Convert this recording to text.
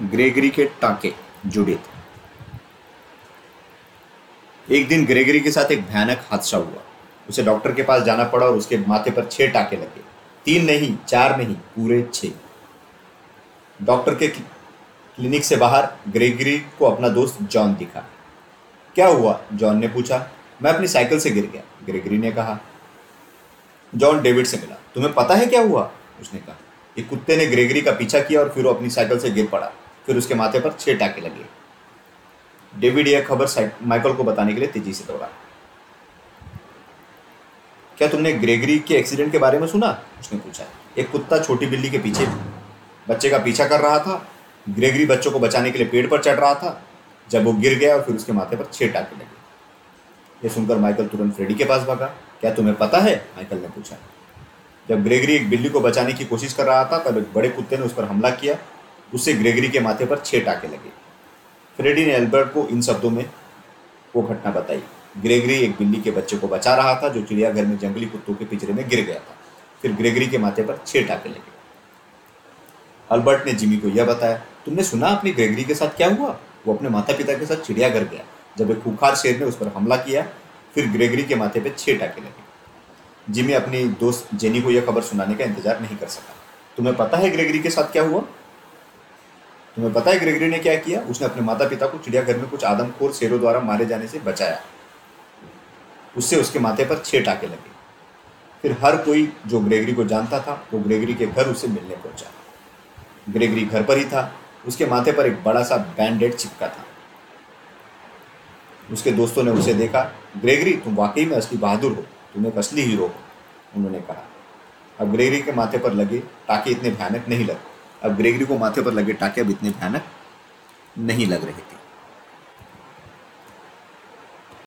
Gregory के टाके जुड़ित एक दिन ग्रेगरी के साथ एक भयानक हादसा हुआ। उसे डॉक्टर के पास जाना पड़ा और उसके माथे पर छह टाके लगे। तीन नहीं, चार नहीं, पूरे छह। डॉक्टर के क्लिनिक से बाहर ग्रेगरी को अपना दोस्त जॉन दिखा। क्या हुआ? जॉन ने पूछा। मैं अपनी साइकिल से गिर गया, ग्रेगरी ने कहा। जॉन डेविड से मिला। तुम्हें पता है क्या हुआ? उसने कहा। एक कुत्ते ने ग्रेगरी का पीछा किया और फिर वो अपनी साइकिल से गिर पड़ा। फिर उसके माथे पर छह टाके लगे। डेविड यह खबर माइकल को बताने के लिए तेज़ी से दौड़ा। क्या तुमने ग्रेगरी के एक्सीडेंट के बारे में सुना? उसने पूछा। एक कुत्ता छोटी बिल्ली के पीछे बच्चे का पीछा कर रहा था। ग्रेगरी बच्चों को बचाने के लिए पेड़ पर चढ़ रहा था। जब वो गिर गया और फिर उसके माथे पर छह टाके लगे। यह सुनकर माइकल तुरंत फ्रेडी के पास भागा। क्या तुम्हें पता है? माइकल ने पूछा। जब ग्रेगरी एक बिल्ली को बचाने की कोशिश कर रहा था, तब एक बड़े कुत्ते ने उस पर हमला किया। उससे ग्रेगरी के माथे पर छह टाके लगे। फ्रेडी ने एल्बर्ट को इन शब्दों में वो घटना बताई। ग्रेगरी एक बिल्ली के बच्चे को बचा रहा था, जो चिड़ियाघर में जंगली कुत्तों के पिंजरे में गिर गया था। फिर ग्रेगरी के माथे पर छह टाके लगे। अल्बर्ट ने जिमी को यह बताया, तुमने सुना अपनी ग्रेगरी के साथ क्या हुआ? वो अपने माता पिता के साथ चिड़ियाघर गया। जब एक खुखार शेर ने उस पर हमला किया, फिर ग्रेगरी के माथे पर छह टाके लगे। जिमी अपनी दोस्त जेनी को यह खबर सुनाने का इंतज़ार नहीं कर सका। तुम्हें पता है ग्रेगरी के साथ क्या हुआ? तुम्हें पता है ग्रेगरी ने क्या किया? उसने अपने माता पिता को चिड़ियाघर में कुछ आदमखोर शेरों द्वारा मारे जाने से बचाया। उससे उसके माथे पर छह टाके लगे। फिर हर कोई जो ग्रेगरी को जानता था, वो ग्रेगरी के घर उसे मिलने पहुँचा। ग्रेगरी घर पर ही था। उसके माथे पर एक बड़ा सा बैंडेड चिपका था। उसके दोस्तों ने उसे देखा, ग्रेगरी, तुम वाकई में असली बहादुर हो। तुम एक असली हीरो हो, उन्होंने कहा। अब ग्रेगरी के माथे पर लगे टाके इतने भयानक नहीं लगे अब ग्रेगरी को माथे पर लगे टाके अब इतने भयानक नहीं लग रहे थे।